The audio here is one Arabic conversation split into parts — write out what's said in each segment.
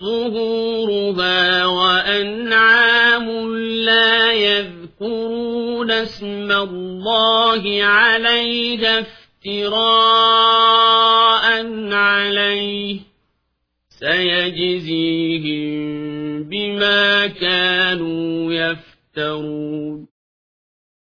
ظهورها وأنعام لا يذكرون اسم الله عليها افتراء عليه سيجزيهم بما كانوا يفترون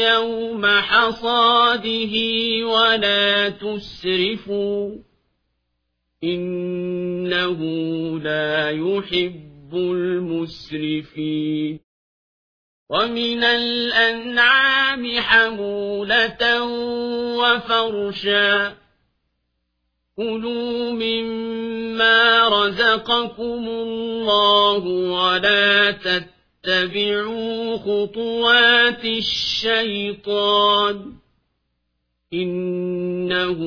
يوم حصاده ولا تسرفوا إنه لا يحب المسرفين. ومن الأنعام حمولة وفرشا. كلوا مما رزقكم الله ولا تتبعوا اتبعوا خطوات الشيطان إنه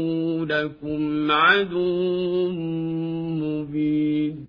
لكم عدو مبين